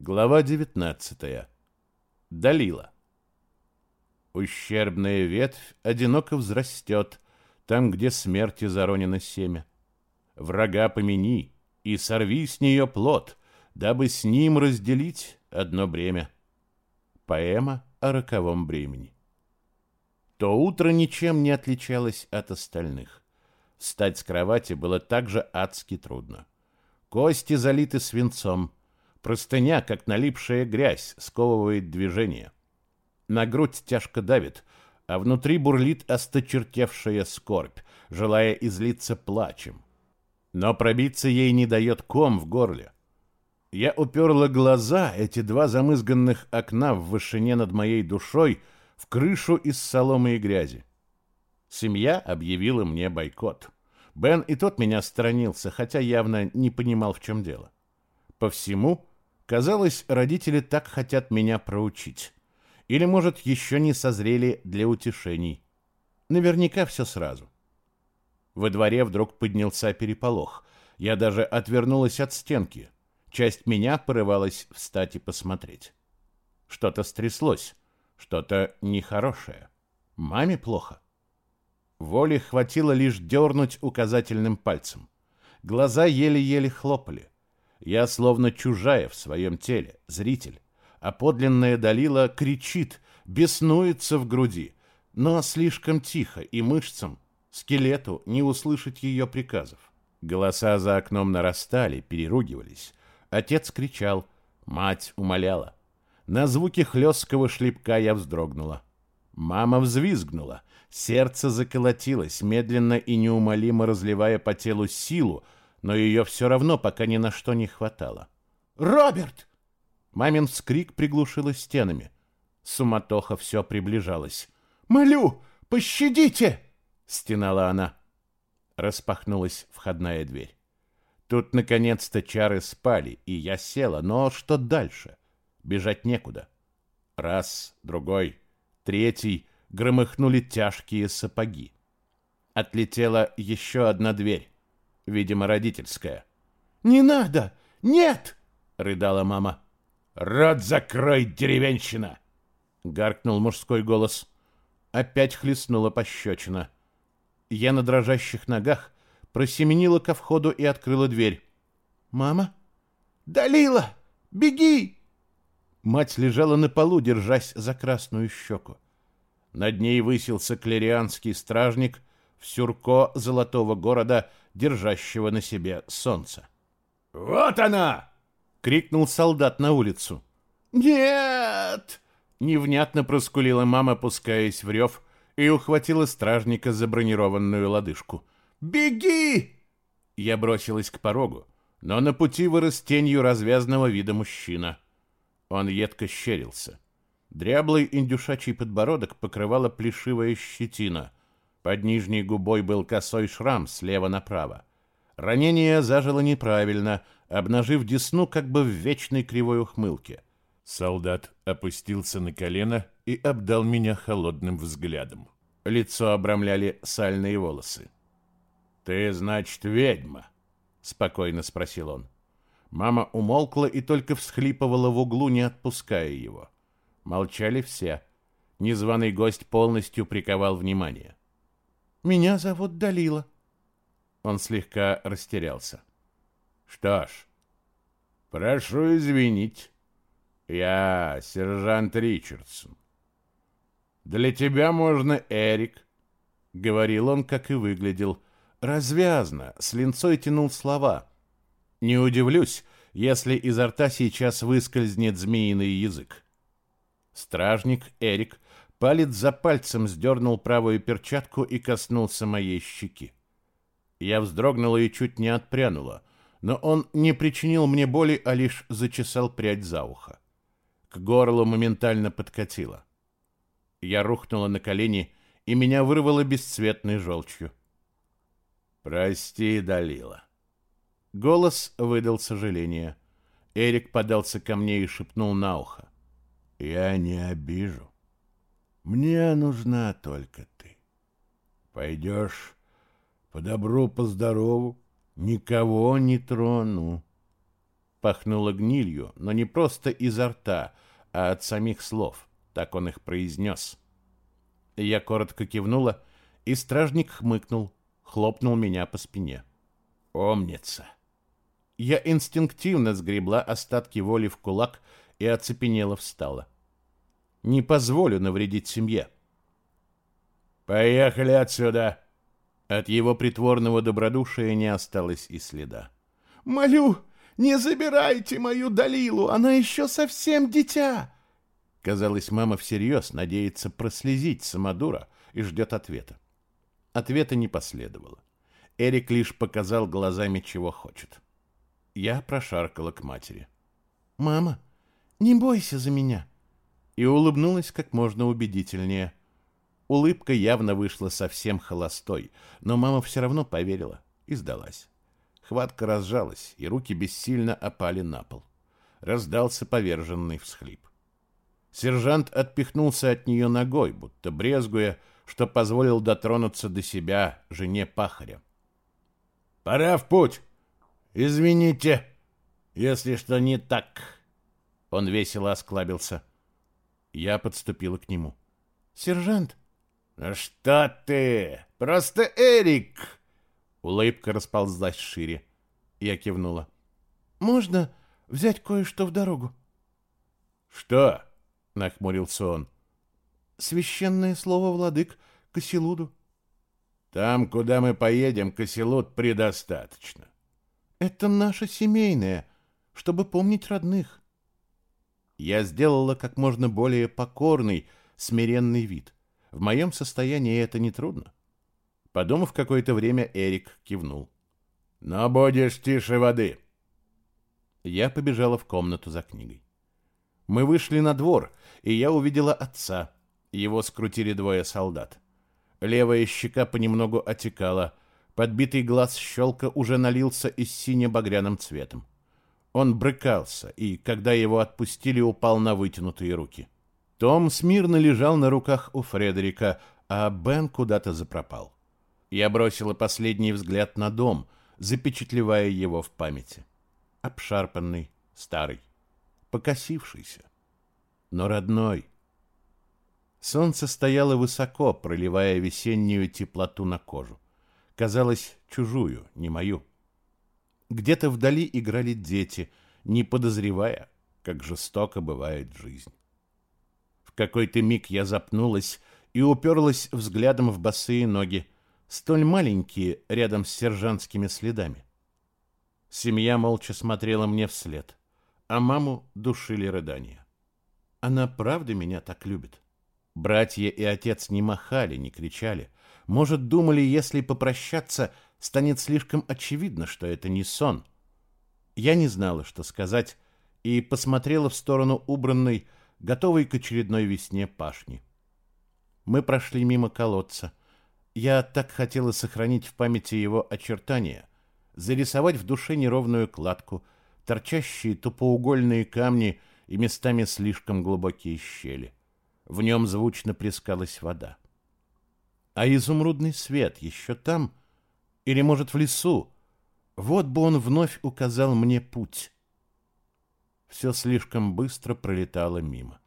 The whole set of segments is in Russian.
Глава 19. Далила. Ущербная ветвь одиноко взрастет, там, где смерти заронено семя. Врага помяни и сорви с нее плод, дабы с ним разделить одно бремя. Поэма о роковом бремени. То утро ничем не отличалось от остальных. Встать с кровати было так же адски трудно. Кости залиты свинцом, простыня, как налипшая грязь, сковывает движение. На грудь тяжко давит, а внутри бурлит осточертевшая скорбь, желая излиться плачем. Но пробиться ей не дает ком в горле. Я уперла глаза, эти два замызганных окна в вышине над моей душой, в крышу из соломы и грязи. Семья объявила мне бойкот. Бен и тот меня сторонился, хотя явно не понимал, в чем дело. По всему, казалось, родители так хотят меня проучить. Или, может, еще не созрели для утешений. Наверняка все сразу. Во дворе вдруг поднялся переполох. Я даже отвернулась от стенки. Часть меня порывалась встать и посмотреть. Что-то стряслось, что-то нехорошее. Маме плохо. Воли хватило лишь дернуть указательным пальцем. Глаза еле-еле хлопали. Я словно чужая в своем теле, зритель а подлинная Далила кричит, беснуется в груди, но слишком тихо, и мышцам, скелету не услышать ее приказов. Голоса за окном нарастали, переругивались. Отец кричал, мать умоляла. На звуки хлесткого шлепка я вздрогнула. Мама взвизгнула, сердце заколотилось, медленно и неумолимо разливая по телу силу, но ее все равно пока ни на что не хватало. «Роберт!» Мамин вскрик приглушила стенами. Суматоха все приближалась. «Молю, пощадите!» — стенала она. Распахнулась входная дверь. Тут, наконец-то, чары спали, и я села, но что дальше? Бежать некуда. Раз, другой, третий громыхнули тяжкие сапоги. Отлетела еще одна дверь, видимо, родительская. «Не надо! Нет!» — рыдала мама. «Рот закрой, деревенщина!» — гаркнул мужской голос. Опять хлестнула пощечина. Я на дрожащих ногах просеменила ко входу и открыла дверь. «Мама?» «Далила! Беги!» Мать лежала на полу, держась за красную щеку. Над ней высился клерианский стражник в сюрко золотого города, держащего на себе солнце. «Вот она!» — крикнул солдат на улицу. «Нет!» — невнятно проскулила мама, пускаясь в рев, и ухватила стражника за бронированную лодыжку. «Беги!» Я бросилась к порогу, но на пути вырос тенью развязного вида мужчина. Он едко щерился. Дряблый индюшачий подбородок покрывала плешивая щетина. Под нижней губой был косой шрам слева направо. Ранение зажило неправильно — обнажив десну как бы в вечной кривой ухмылке. Солдат опустился на колено и обдал меня холодным взглядом. Лицо обрамляли сальные волосы. «Ты, значит, ведьма?» — спокойно спросил он. Мама умолкла и только всхлипывала в углу, не отпуская его. Молчали все. Незваный гость полностью приковал внимание. «Меня зовут Далила». Он слегка растерялся. Что ж, прошу извинить. Я сержант Ричардсон. Для тебя можно Эрик, говорил он, как и выглядел. Развязно, с линцой тянул слова. Не удивлюсь, если изо рта сейчас выскользнет змеиный язык. Стражник Эрик палец за пальцем сдернул правую перчатку и коснулся моей щеки. Я вздрогнула и чуть не отпрянула но он не причинил мне боли, а лишь зачесал прядь за ухо. К горлу моментально подкатило. Я рухнула на колени, и меня вырвало бесцветной желчью. «Прости, Далила». Голос выдал сожаление. Эрик подался ко мне и шепнул на ухо. «Я не обижу. Мне нужна только ты. Пойдешь по добру, по здорову, Никого не трону. Пахнуло гнилью, но не просто изо рта, а от самих слов. Так он их произнес. Я коротко кивнула, и стражник хмыкнул, хлопнул меня по спине. «Умница!» Я инстинктивно сгребла остатки воли в кулак и оцепенела встала. «Не позволю навредить семье». «Поехали отсюда!» От его притворного добродушия не осталось и следа. «Молю, не забирайте мою Далилу, она еще совсем дитя!» Казалось, мама всерьез надеется прослезить самодура и ждет ответа. Ответа не последовало. Эрик лишь показал глазами, чего хочет. Я прошаркала к матери. «Мама, не бойся за меня!» И улыбнулась как можно убедительнее. Улыбка явно вышла совсем холостой, но мама все равно поверила и сдалась. Хватка разжалась, и руки бессильно опали на пол. Раздался поверженный всхлип. Сержант отпихнулся от нее ногой, будто брезгуя, что позволил дотронуться до себя жене пахаря. «Пора в путь! Извините, если что не так!» Он весело осклабился. Я подступила к нему. «Сержант!» «Ну что ты? Просто Эрик!» Улыбка расползлась шире. Я кивнула. «Можно взять кое-что в дорогу?» «Что?» — нахмурился он. «Священное слово владык Каселуду». «Там, куда мы поедем, Каселуд предостаточно». «Это наше семейное, чтобы помнить родных». Я сделала как можно более покорный, смиренный вид. В моем состоянии это нетрудно. Подумав какое-то время, Эрик кивнул. «Но будешь тише воды!» Я побежала в комнату за книгой. Мы вышли на двор, и я увидела отца. Его скрутили двое солдат. Левая щека понемногу отекала, подбитый глаз щелка уже налился и сине-багряным цветом. Он брыкался, и, когда его отпустили, упал на вытянутые руки. Том смирно лежал на руках у Фредерика, а Бен куда-то запропал. Я бросила последний взгляд на дом, запечатлевая его в памяти. Обшарпанный, старый, покосившийся, но родной. Солнце стояло высоко, проливая весеннюю теплоту на кожу. Казалось, чужую, не мою. Где-то вдали играли дети, не подозревая, как жестоко бывает жизнь какой-то миг я запнулась и уперлась взглядом в босые ноги, столь маленькие рядом с сержантскими следами. Семья молча смотрела мне вслед, а маму душили рыдания. Она правда меня так любит? Братья и отец не махали, не кричали. Может, думали, если попрощаться, станет слишком очевидно, что это не сон. Я не знала, что сказать, и посмотрела в сторону убранной, готовый к очередной весне пашни. Мы прошли мимо колодца. Я так хотела сохранить в памяти его очертания, зарисовать в душе неровную кладку, торчащие тупоугольные камни и местами слишком глубокие щели. В нем звучно плескалась вода. А изумрудный свет еще там? Или, может, в лесу? Вот бы он вновь указал мне путь все слишком быстро пролетало мимо.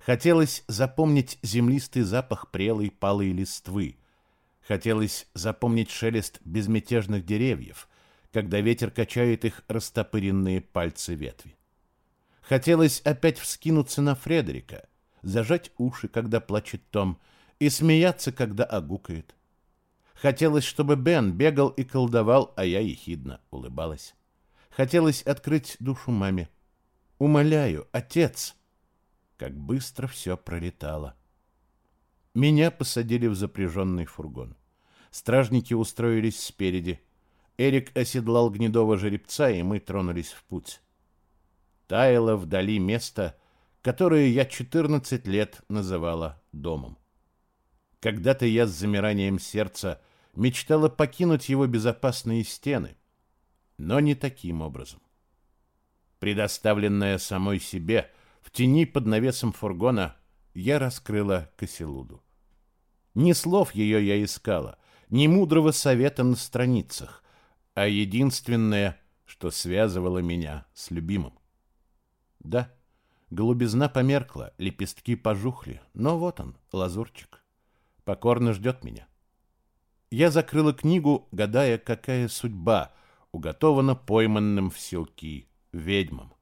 Хотелось запомнить землистый запах прелой палой листвы. Хотелось запомнить шелест безмятежных деревьев, когда ветер качает их растопыренные пальцы ветви. Хотелось опять вскинуться на Фредерика, зажать уши, когда плачет Том, и смеяться, когда огукает. Хотелось, чтобы Бен бегал и колдовал, а я ехидно улыбалась. Хотелось открыть душу маме, Умоляю, отец!» Как быстро все пролетало. Меня посадили в запряженный фургон. Стражники устроились спереди. Эрик оседлал гнедого жеребца, и мы тронулись в путь. Таяло вдали место, которое я 14 лет называла домом. Когда-то я с замиранием сердца мечтала покинуть его безопасные стены, но не таким образом предоставленная самой себе, в тени под навесом фургона, я раскрыла Каселуду. Ни слов ее я искала, ни мудрого совета на страницах, а единственное что связывало меня с любимым. Да, голубизна померкла, лепестки пожухли, но вот он, лазурчик, покорно ждет меня. Я закрыла книгу, гадая, какая судьба уготована пойманным в селки ведьмам.